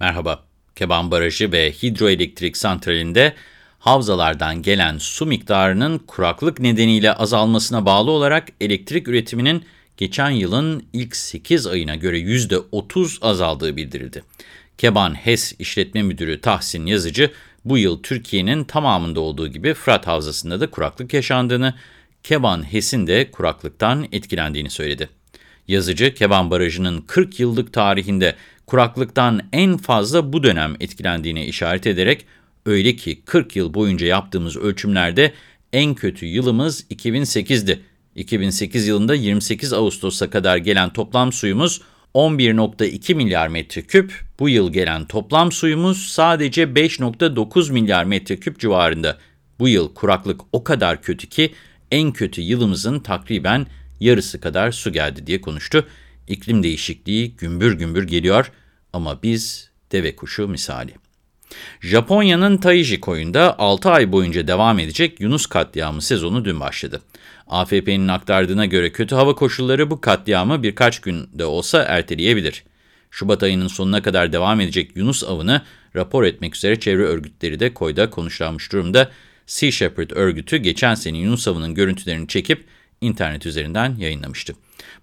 Merhaba. Keban Barajı ve Hidroelektrik Santrali'nde havzalardan gelen su miktarının kuraklık nedeniyle azalmasına bağlı olarak elektrik üretiminin geçen yılın ilk 8 ayına göre %30 azaldığı bildirildi. Keban HES İşletme Müdürü Tahsin Yazıcı, bu yıl Türkiye'nin tamamında olduğu gibi Fırat Havzası'nda da kuraklık yaşandığını, Keban HES'in de kuraklıktan etkilendiğini söyledi. Yazıcı, Keban Barajı'nın 40 yıllık tarihinde kuraklıktan en fazla bu dönem etkilendiğine işaret ederek, öyle ki 40 yıl boyunca yaptığımız ölçümlerde en kötü yılımız 2008'di. 2008 yılında 28 Ağustos'a kadar gelen toplam suyumuz 11.2 milyar metreküp, bu yıl gelen toplam suyumuz sadece 5.9 milyar metreküp civarında. Bu yıl kuraklık o kadar kötü ki en kötü yılımızın takriben yarısı kadar su geldi diye konuştu. İklim değişikliği gümbür gümbür geliyor ama biz deve kuşu misali. Japonya'nın Taiji koyunda 6 ay boyunca devam edecek Yunus katliamı sezonu dün başladı. AFP'nin aktardığına göre kötü hava koşulları bu katliamı birkaç günde olsa erteleyebilir. Şubat ayının sonuna kadar devam edecek Yunus avını rapor etmek üzere çevre örgütleri de koyda konuşlanmış durumda. Sea Shepherd örgütü geçen sene Yunus avının görüntülerini çekip internet üzerinden yayınlamıştı.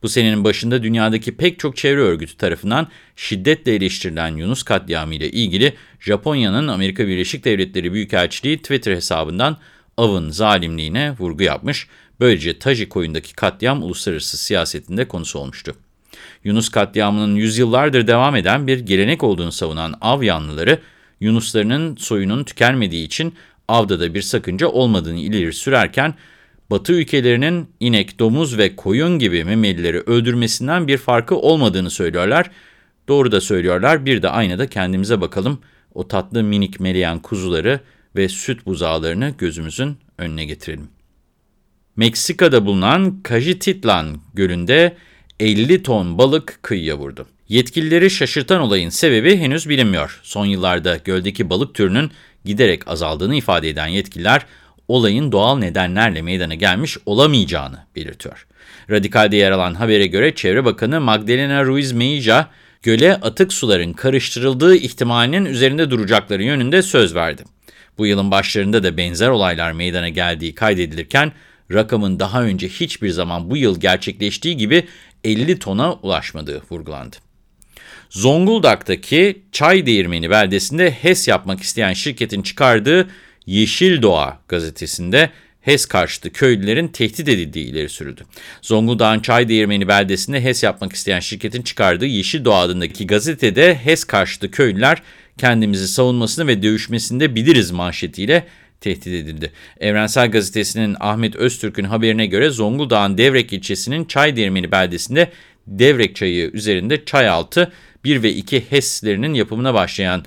Bu senenin başında dünyadaki pek çok çevre örgütü tarafından şiddetle eleştirilen Yunus katliamı ile ilgili Japonya'nın Amerika Birleşik Devletleri Büyükelçiliği Twitter hesabından avın zalimliğine vurgu yapmış, böylece Taji koyundaki katliam uluslararası siyasetinde konusu olmuştu. Yunus katliamının yüzyıllardır devam eden bir gelenek olduğunu savunan av yanlıları, Yunuslarının soyunun tükenmediği için avda da bir sakınca olmadığını ileri sürerken, Batı ülkelerinin inek, domuz ve koyun gibi memelileri öldürmesinden bir farkı olmadığını söylüyorlar. Doğru da söylüyorlar. Bir de aynada kendimize bakalım. O tatlı minik meleyen kuzuları ve süt buzağlarını gözümüzün önüne getirelim. Meksika'da bulunan Cajititlan Gölü'nde 50 ton balık kıyıya vurdu. Yetkilileri şaşırtan olayın sebebi henüz bilinmiyor. Son yıllarda göldeki balık türünün giderek azaldığını ifade eden yetkililer, olayın doğal nedenlerle meydana gelmiş olamayacağını belirtiyor. Radikal'de yer alan habere göre Çevre Bakanı Magdalena Ruiz Meija, göle atık suların karıştırıldığı ihtimalinin üzerinde duracakları yönünde söz verdi. Bu yılın başlarında da benzer olaylar meydana geldiği kaydedilirken, rakamın daha önce hiçbir zaman bu yıl gerçekleştiği gibi 50 tona ulaşmadığı vurgulandı. Zonguldak'taki Çay Değirmeni beldesinde HES yapmak isteyen şirketin çıkardığı Yeşil Doğa gazetesinde HES karşıtı köylülerin tehdit edildiği ileri sürüldü. Zonguldak'ın Çaydeğirmeni beldesinde HES yapmak isteyen şirketin çıkardığı Yeşil Doğa adındaki gazetede HES karşıtı köylüler kendimizi savunmasını ve dövüşmesinde biliriz manşetiyle tehdit edildi. Evrensel Gazetesi'nin Ahmet Öztürk'ün haberine göre Zonguldak'ın Devrek ilçesinin Çaydeğirmeni beldesinde Devrek çayı üzerinde çay altı 1 ve 2 HES'lerinin yapımına başlayan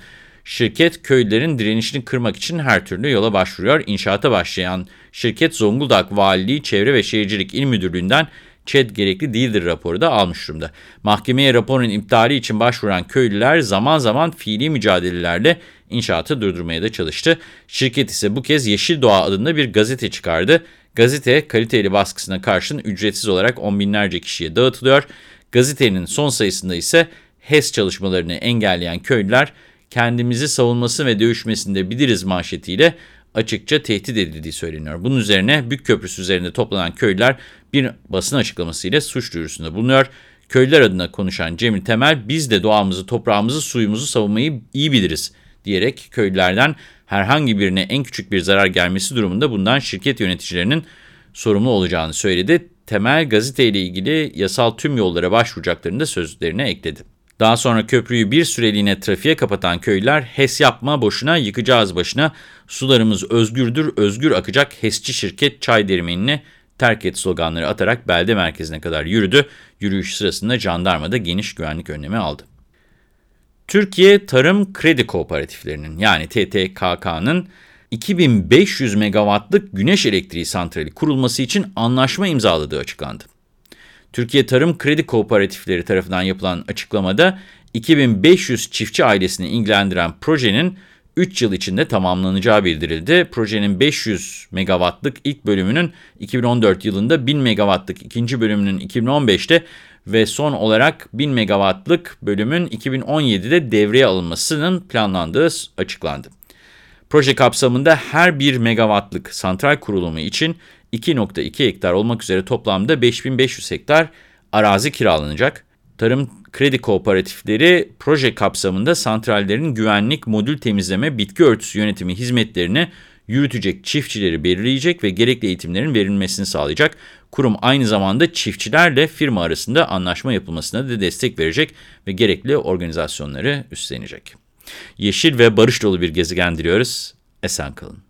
Şirket köylülerin direnişini kırmak için her türlü yola başvuruyor. İnşaata başlayan şirket Zonguldak Valiliği Çevre ve Şehircilik İl Müdürlüğü'nden ÇED gerekli değildir raporu da almış durumda. Mahkemeye raporun iptali için başvuran köylüler zaman zaman fiili mücadelelerle inşaatı durdurmaya da çalıştı. Şirket ise bu kez Yeşil Doğa adında bir gazete çıkardı. Gazete kaliteli baskısına karşın ücretsiz olarak on binlerce kişiye dağıtılıyor. Gazetenin son sayısında ise HES çalışmalarını engelleyen köylüler kendimizi savunması ve dövüşmesinde biliriz manşetiyle açıkça tehdit edildiği söyleniyor. Bunun üzerine Bük Köprüsü üzerinde toplanan köylüler bir basın açıklamasıyla suç duyurusunda bulunuyor. Köylüler adına konuşan Cemil Temel, biz de doğamızı, toprağımızı, suyumuzu savunmayı iyi biliriz diyerek köylülerden herhangi birine en küçük bir zarar gelmesi durumunda bundan şirket yöneticilerinin sorumlu olacağını söyledi. Temel gazeteyle ilgili yasal tüm yollara başvuracaklarını da sözlerine ekledi. Daha sonra köprüyü bir süreliğine trafiğe kapatan köylüler HES yapma boşuna yıkacağız başına sularımız özgürdür özgür akacak HESçi şirket çay dermenini terk et sloganları atarak belde merkezine kadar yürüdü. Yürüyüş sırasında jandarma da geniş güvenlik önlemi aldı. Türkiye Tarım Kredi Kooperatiflerinin yani TTKK'nın 2500 megawattlık güneş elektriği santrali kurulması için anlaşma imzaladığı açıklandı. Türkiye Tarım Kredi Kooperatifleri tarafından yapılan açıklamada 2500 çiftçi ailesini ilgilendiren projenin 3 yıl içinde tamamlanacağı bildirildi. Projenin 500 megawattlık ilk bölümünün 2014 yılında 1000 megawattlık ikinci bölümünün 2015'te ve son olarak 1000 megawattlık bölümün 2017'de devreye alınmasının planlandığı açıklandı. Proje kapsamında her 1 megawattlık santral kurulumu için 2.2 hektar olmak üzere toplamda 5500 hektar arazi kiralanacak. Tarım kredi kooperatifleri proje kapsamında santrallerin güvenlik, modül temizleme, bitki örtüsü yönetimi hizmetlerini yürütecek çiftçileri belirleyecek ve gerekli eğitimlerin verilmesini sağlayacak. Kurum aynı zamanda çiftçilerle firma arasında anlaşma yapılmasına da destek verecek ve gerekli organizasyonları üstlenecek. Yeşil ve barış dolu bir gezegen diliyoruz. Esen kalın.